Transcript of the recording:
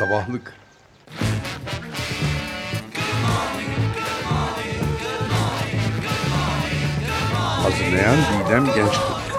Sabahlık. Hazırlayan Didem Gençkurt.